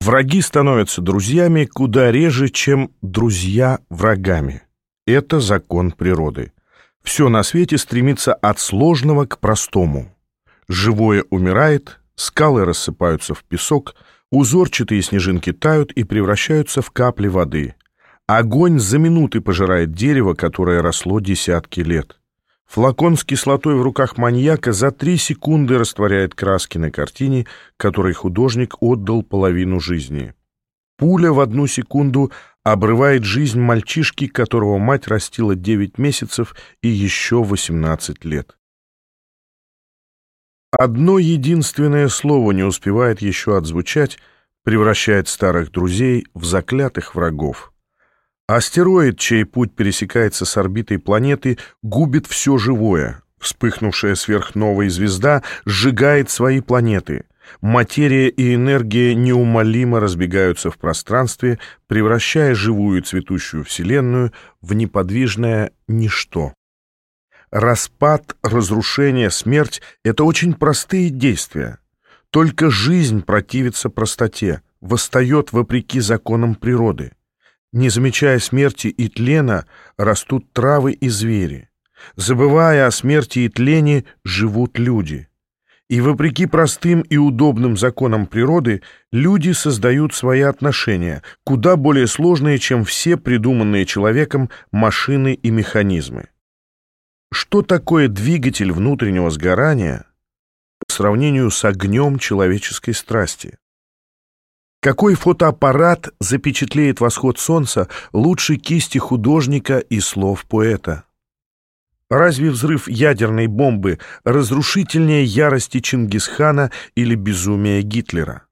Враги становятся друзьями куда реже, чем друзья врагами. Это закон природы. Все на свете стремится от сложного к простому. Живое умирает, скалы рассыпаются в песок, узорчатые снежинки тают и превращаются в капли воды. Огонь за минуты пожирает дерево, которое росло десятки лет. Флакон с кислотой в руках маньяка за три секунды растворяет краски на картине, которой художник отдал половину жизни. Пуля в одну секунду обрывает жизнь мальчишки, которого мать растила 9 месяцев и еще 18 лет. Одно единственное слово не успевает еще отзвучать, превращает старых друзей в заклятых врагов. Астероид, чей путь пересекается с орбитой планеты, губит все живое. Вспыхнувшая сверхновая звезда сжигает свои планеты. Материя и энергия неумолимо разбегаются в пространстве, превращая живую цветущую Вселенную в неподвижное ничто. Распад, разрушение, смерть — это очень простые действия. Только жизнь противится простоте, восстает вопреки законам природы. Не замечая смерти и тлена, растут травы и звери. Забывая о смерти и тлене, живут люди. И вопреки простым и удобным законам природы, люди создают свои отношения, куда более сложные, чем все придуманные человеком машины и механизмы. Что такое двигатель внутреннего сгорания по сравнению с огнем человеческой страсти? Какой фотоаппарат запечатлеет восход солнца лучше кисти художника и слов поэта? Разве взрыв ядерной бомбы разрушительнее ярости Чингисхана или безумия Гитлера?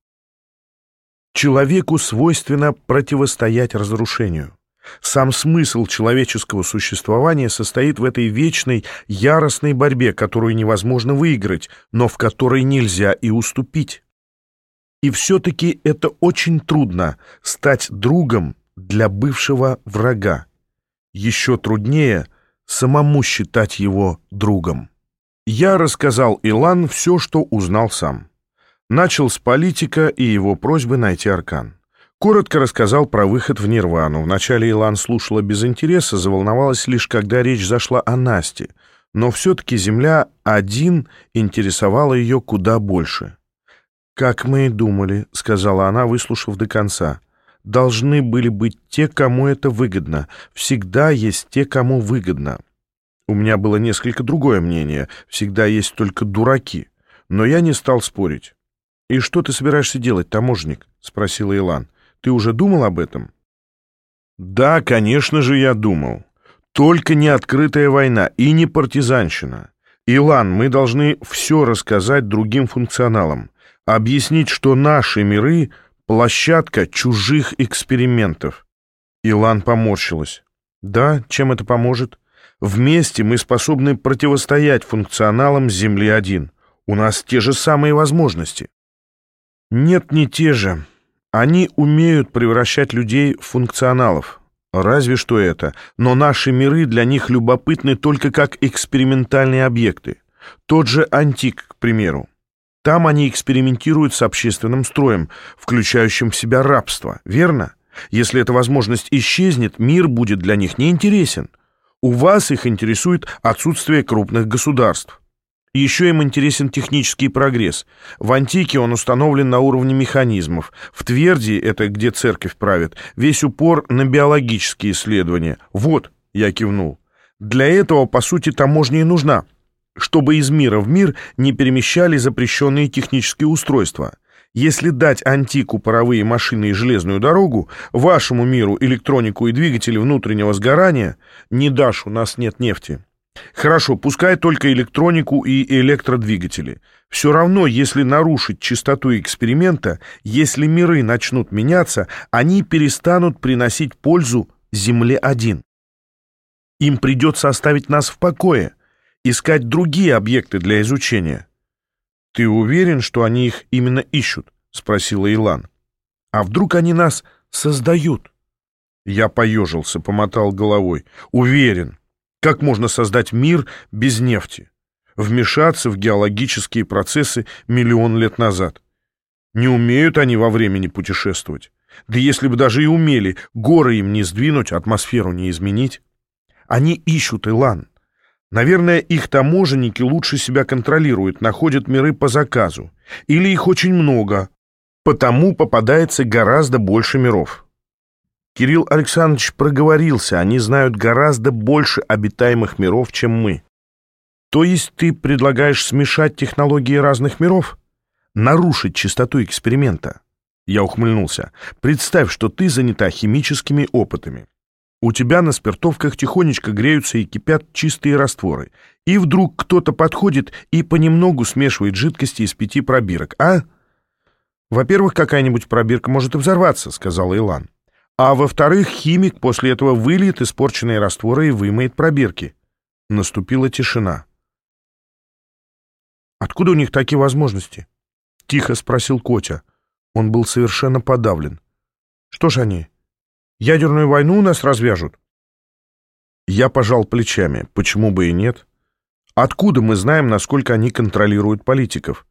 Человеку свойственно противостоять разрушению. Сам смысл человеческого существования состоит в этой вечной, яростной борьбе, которую невозможно выиграть, но в которой нельзя и уступить. И все-таки это очень трудно — стать другом для бывшего врага. Еще труднее самому считать его другом. Я рассказал Илан все, что узнал сам. Начал с политика и его просьбы найти аркан. Коротко рассказал про выход в Нирвану. Вначале Илан слушала без интереса, заволновалась лишь, когда речь зашла о Насте. Но все-таки Земля-1 интересовала ее куда больше. «Как мы и думали», — сказала она, выслушав до конца. «Должны были быть те, кому это выгодно. Всегда есть те, кому выгодно». У меня было несколько другое мнение. Всегда есть только дураки. Но я не стал спорить. «И что ты собираешься делать, таможник?» — спросила Илан. «Ты уже думал об этом?» «Да, конечно же, я думал. Только не открытая война и не партизанщина. Илан, мы должны все рассказать другим функционалам объяснить, что наши миры — площадка чужих экспериментов. Илан поморщилась. Да, чем это поможет? Вместе мы способны противостоять функционалам Земли-1. У нас те же самые возможности. Нет, не те же. Они умеют превращать людей в функционалов. Разве что это. Но наши миры для них любопытны только как экспериментальные объекты. Тот же антик, к примеру. Там они экспериментируют с общественным строем, включающим в себя рабство, верно? Если эта возможность исчезнет, мир будет для них неинтересен. У вас их интересует отсутствие крупных государств. Еще им интересен технический прогресс. В антике он установлен на уровне механизмов. В Тверди, это где церковь правит, весь упор на биологические исследования. Вот, я кивнул. Для этого, по сути, таможня и нужна чтобы из мира в мир не перемещали запрещенные технические устройства. Если дать антику паровые машины и железную дорогу, вашему миру электронику и двигатели внутреннего сгорания, не дашь, у нас нет нефти. Хорошо, пускай только электронику и электродвигатели. Все равно, если нарушить чистоту эксперимента, если миры начнут меняться, они перестанут приносить пользу Земле-1. Им придется оставить нас в покое искать другие объекты для изучения. «Ты уверен, что они их именно ищут?» — спросила Илан. «А вдруг они нас создают?» Я поежился, помотал головой. «Уверен. Как можно создать мир без нефти? Вмешаться в геологические процессы миллион лет назад? Не умеют они во времени путешествовать. Да если бы даже и умели, горы им не сдвинуть, атмосферу не изменить. Они ищут Илан. Наверное, их таможенники лучше себя контролируют, находят миры по заказу. Или их очень много, потому попадается гораздо больше миров. Кирилл Александрович проговорился, они знают гораздо больше обитаемых миров, чем мы. То есть ты предлагаешь смешать технологии разных миров? Нарушить чистоту эксперимента? Я ухмыльнулся. Представь, что ты занята химическими опытами. У тебя на спиртовках тихонечко греются и кипят чистые растворы. И вдруг кто-то подходит и понемногу смешивает жидкости из пяти пробирок, а? Во-первых, какая-нибудь пробирка может и взорваться, сказал Илан. А во-вторых, химик после этого выльет испорченные растворы и вымоет пробирки. Наступила тишина. «Откуда у них такие возможности?» — тихо спросил Котя. Он был совершенно подавлен. «Что ж они, ядерную войну у нас развяжут?» Я пожал плечами. Почему бы и нет? Откуда мы знаем, насколько они контролируют политиков?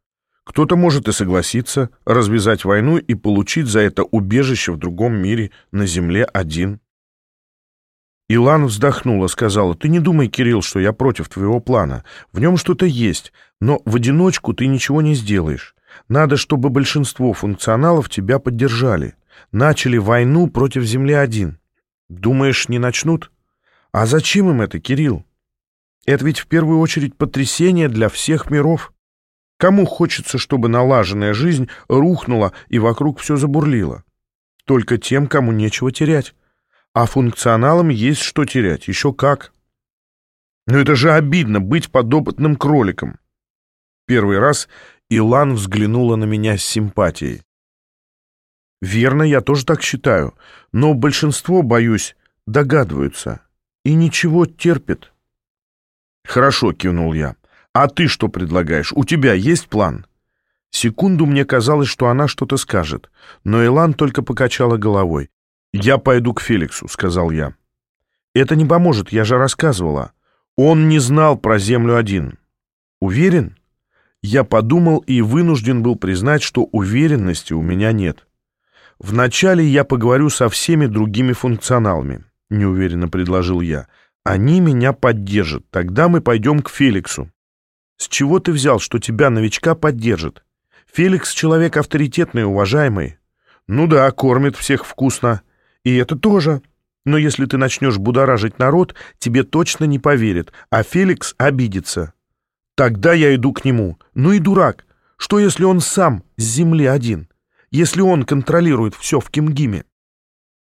Кто-то может и согласиться развязать войну и получить за это убежище в другом мире, на земле один. Илан вздохнула, сказала, «Ты не думай, Кирилл, что я против твоего плана. В нем что-то есть, но в одиночку ты ничего не сделаешь. Надо, чтобы большинство функционалов тебя поддержали. Начали войну против Земли-1. Думаешь, не начнут? А зачем им это, Кирилл? Это ведь в первую очередь потрясение для всех миров. Кому хочется, чтобы налаженная жизнь рухнула и вокруг все забурлило? Только тем, кому нечего терять. А функционалам есть что терять, еще как. Но это же обидно быть подопытным кроликом. Первый раз Илан взглянула на меня с симпатией. «Верно, я тоже так считаю, но большинство, боюсь, догадываются и ничего терпят». «Хорошо», — кивнул я. «А ты что предлагаешь? У тебя есть план?» Секунду мне казалось, что она что-то скажет, но Илан только покачала головой. «Я пойду к Феликсу», — сказал я. «Это не поможет, я же рассказывала. Он не знал про Землю один». «Уверен?» Я подумал и вынужден был признать, что уверенности у меня нет. «Вначале я поговорю со всеми другими функционалами», — неуверенно предложил я. «Они меня поддержат. Тогда мы пойдем к Феликсу». «С чего ты взял, что тебя, новичка, поддержат? Феликс — человек авторитетный, уважаемый». «Ну да, кормит всех вкусно. И это тоже. Но если ты начнешь будоражить народ, тебе точно не поверят, а Феликс обидится». «Тогда я иду к нему. Ну и дурак. Что, если он сам с земли один?» Если он контролирует все в Кимгиме.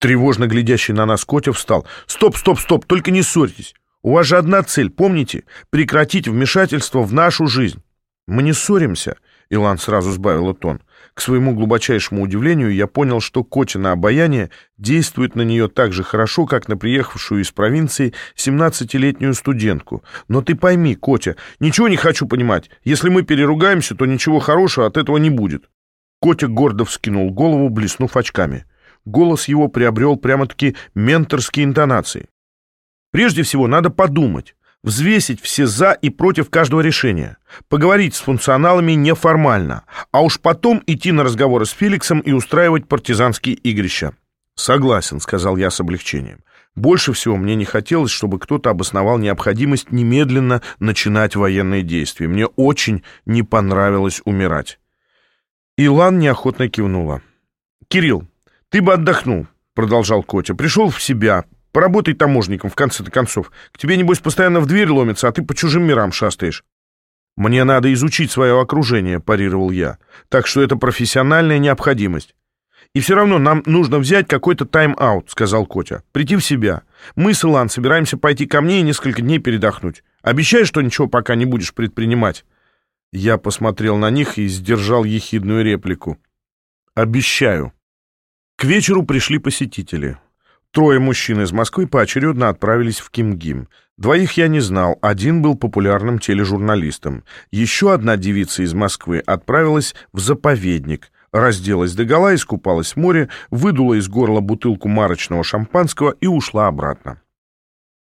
Тревожно глядящий на нас Котя встал. «Стоп, стоп, стоп, только не ссорьтесь. У вас же одна цель, помните? Прекратить вмешательство в нашу жизнь». «Мы не ссоримся», — Илан сразу сбавила тон. К своему глубочайшему удивлению я понял, что Котя на обаяние действует на нее так же хорошо, как на приехавшую из провинции 17-летнюю студентку. Но ты пойми, Котя, ничего не хочу понимать. Если мы переругаемся, то ничего хорошего от этого не будет. Котя гордо вскинул голову, блеснув очками. Голос его приобрел прямо-таки менторские интонации. «Прежде всего надо подумать, взвесить все «за» и «против» каждого решения, поговорить с функционалами неформально, а уж потом идти на разговоры с Феликсом и устраивать партизанские игрища». «Согласен», — сказал я с облегчением. «Больше всего мне не хотелось, чтобы кто-то обосновал необходимость немедленно начинать военные действия. Мне очень не понравилось умирать». Илан неохотно кивнула. «Кирилл, ты бы отдохнул», — продолжал Котя. «Пришел в себя, поработай таможником, в конце-то концов. К тебе, небось, постоянно в дверь ломится, а ты по чужим мирам шастаешь». «Мне надо изучить свое окружение», — парировал я. «Так что это профессиональная необходимость». «И все равно нам нужно взять какой-то тайм-аут», — сказал Котя. «Прийти в себя. Мы с Илан собираемся пойти ко мне и несколько дней передохнуть. Обещаешь, что ничего пока не будешь предпринимать?» Я посмотрел на них и сдержал ехидную реплику. «Обещаю». К вечеру пришли посетители. Трое мужчин из Москвы поочередно отправились в Кимгим. Двоих я не знал, один был популярным тележурналистом. Еще одна девица из Москвы отправилась в заповедник, разделась догола, искупалась в море, выдула из горла бутылку марочного шампанского и ушла обратно.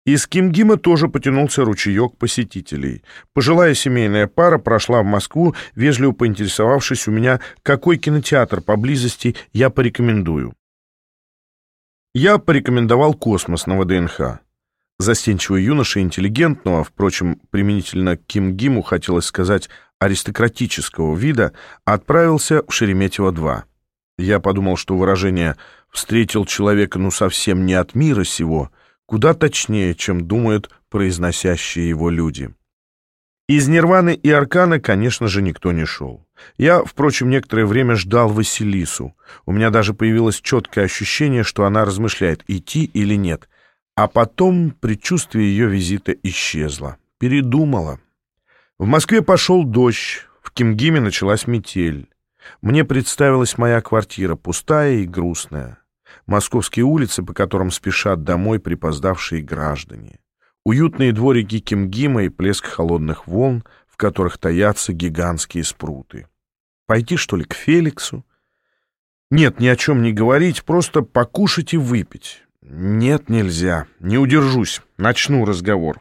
Из Кимгима тоже потянулся ручеек посетителей. Пожилая семейная пара прошла в Москву, вежливо поинтересовавшись у меня, какой кинотеатр поблизости я порекомендую. Я порекомендовал «Космос» на ВДНХ. Застенчивый юноша интеллигентного, впрочем, применительно к Кимгиму хотелось сказать аристократического вида, отправился в Шереметьево-2. Я подумал, что выражение «встретил человека ну совсем не от мира сего» куда точнее, чем думают произносящие его люди. Из Нирваны и Аркана, конечно же, никто не шел. Я, впрочем, некоторое время ждал Василису. У меня даже появилось четкое ощущение, что она размышляет, идти или нет. А потом предчувствие ее визита исчезло. Передумала. В Москве пошел дождь, в Кимгиме началась метель. Мне представилась моя квартира, пустая и грустная московские улицы, по которым спешат домой припоздавшие граждане, уютные дворики Кимгима и плеск холодных волн, в которых таятся гигантские спруты. Пойти, что ли, к Феликсу? Нет, ни о чем не говорить, просто покушать и выпить. Нет, нельзя, не удержусь, начну разговор.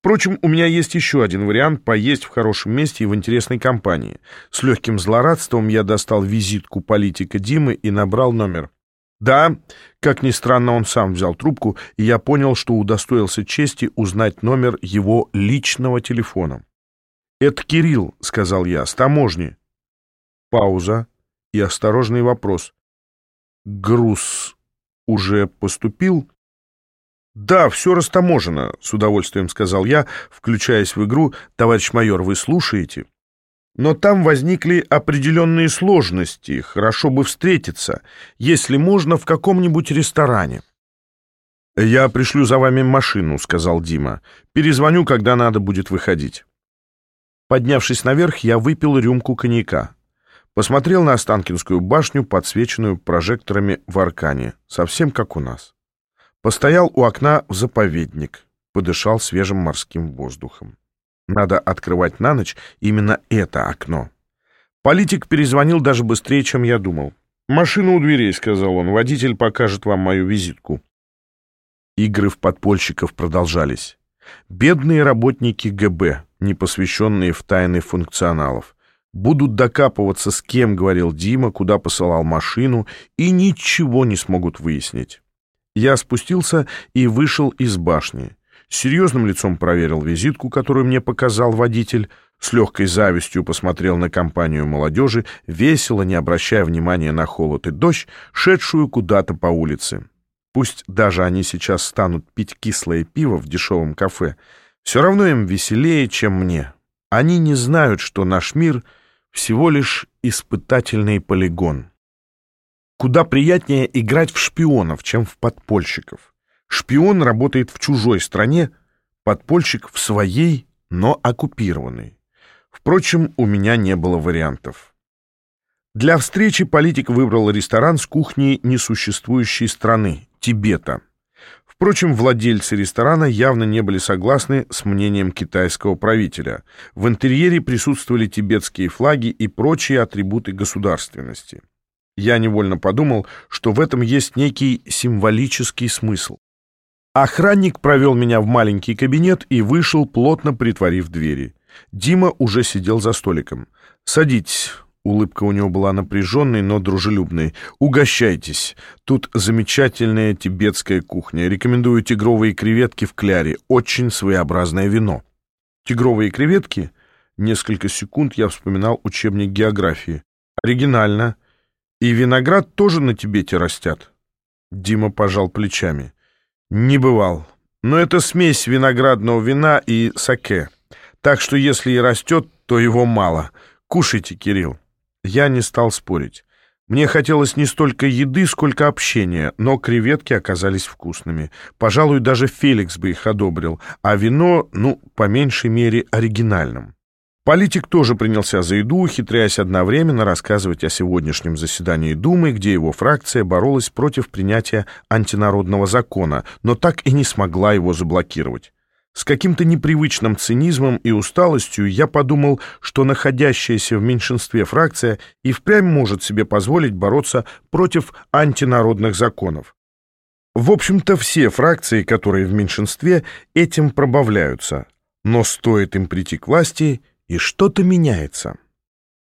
Впрочем, у меня есть еще один вариант поесть в хорошем месте и в интересной компании. С легким злорадством я достал визитку политика Димы и набрал номер да, как ни странно, он сам взял трубку, и я понял, что удостоился чести узнать номер его личного телефона. «Это Кирилл», — сказал я, — «с таможни». Пауза и осторожный вопрос. «Груз уже поступил?» «Да, все растаможено», — с удовольствием сказал я, включаясь в игру. «Товарищ майор, вы слушаете?» Но там возникли определенные сложности, хорошо бы встретиться, если можно, в каком-нибудь ресторане. «Я пришлю за вами машину», — сказал Дима. «Перезвоню, когда надо будет выходить». Поднявшись наверх, я выпил рюмку коньяка. Посмотрел на Останкинскую башню, подсвеченную прожекторами в Аркане, совсем как у нас. Постоял у окна в заповедник, подышал свежим морским воздухом. Надо открывать на ночь именно это окно. Политик перезвонил даже быстрее, чем я думал. «Машина у дверей», — сказал он. «Водитель покажет вам мою визитку». Игры в подпольщиков продолжались. Бедные работники ГБ, не посвященные в тайны функционалов. Будут докапываться, с кем говорил Дима, куда посылал машину, и ничего не смогут выяснить. Я спустился и вышел из башни серьезным лицом проверил визитку, которую мне показал водитель, с легкой завистью посмотрел на компанию молодежи, весело, не обращая внимания на холод и дождь, шедшую куда-то по улице. Пусть даже они сейчас станут пить кислое пиво в дешевом кафе, все равно им веселее, чем мне. Они не знают, что наш мир всего лишь испытательный полигон. Куда приятнее играть в шпионов, чем в подпольщиков. Шпион работает в чужой стране, подпольщик в своей, но оккупированной. Впрочем, у меня не было вариантов. Для встречи политик выбрал ресторан с кухней несуществующей страны – Тибета. Впрочем, владельцы ресторана явно не были согласны с мнением китайского правителя. В интерьере присутствовали тибетские флаги и прочие атрибуты государственности. Я невольно подумал, что в этом есть некий символический смысл. Охранник провел меня в маленький кабинет и вышел, плотно притворив двери. Дима уже сидел за столиком. «Садитесь». Улыбка у него была напряженной, но дружелюбной. «Угощайтесь. Тут замечательная тибетская кухня. Рекомендую тигровые креветки в кляре. Очень своеобразное вино». «Тигровые креветки?» Несколько секунд я вспоминал учебник географии. «Оригинально. И виноград тоже на Тибете растят?» Дима пожал плечами. Не бывал. Но это смесь виноградного вина и саке. Так что если и растет, то его мало. Кушайте, Кирилл. Я не стал спорить. Мне хотелось не столько еды, сколько общения, но креветки оказались вкусными. Пожалуй, даже Феликс бы их одобрил, а вино, ну, по меньшей мере, оригинальным. Политик тоже принялся за еду, ухитряясь одновременно рассказывать о сегодняшнем заседании Думы, где его фракция боролась против принятия антинародного закона, но так и не смогла его заблокировать. С каким-то непривычным цинизмом и усталостью я подумал, что находящаяся в меньшинстве фракция и впрямь может себе позволить бороться против антинародных законов. В общем-то, все фракции, которые в меньшинстве, этим пробавляются. Но стоит им прийти к власти, и что-то меняется.